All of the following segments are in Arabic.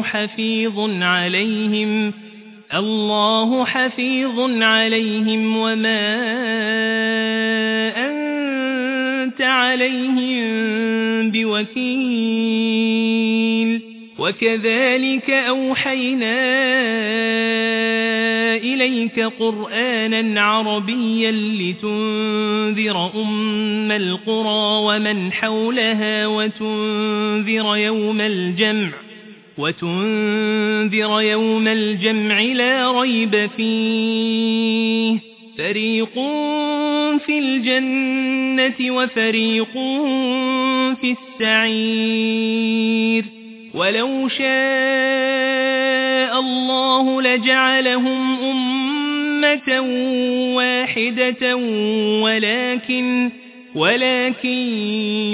الله حفيظ عليهم الله حفيظ عليهم وما أنت عليهم بوكيل. وكذلك أوحينا إليك قرآنا عربيا لتنذر أم القرى ومن حولها وتنذر يوم الجمع. وتنذر يوم الجمع لا ريب فيه. فريق في الجنة وفريق في السعير. ولو شاء الله لجعلهم أمة واحدة ولكن ولكن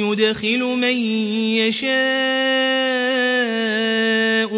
يدخل من يشاء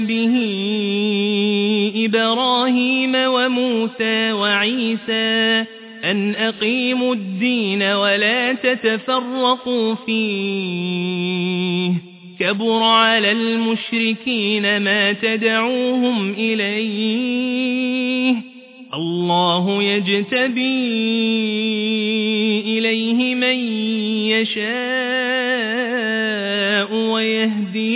به إبراهيم وموسى وعيسى أن أقيموا الدين ولا تتفرقوا فيه كبر على المشركين ما تدعوهم إليه الله يجتبي إليه من يشاء ويهدي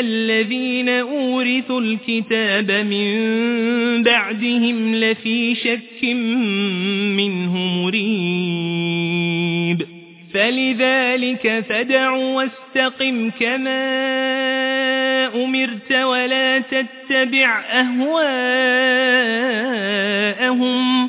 الذين أورثوا الكتاب من بعدهم لفي شك منه مريب فلذلك فدع واستقم كما أمرت ولا تتبع أهواءهم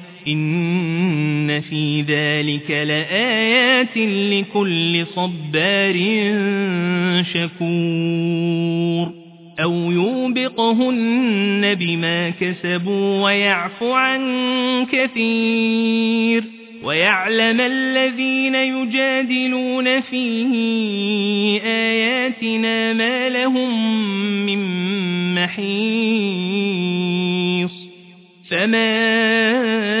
إن في ذلك لآيات لكل صبار شكور أو يوبقهن بما كسبوا ويعفو عن كثير ويعلم الذين يجادلون في آياتنا ما لهم من محيص فما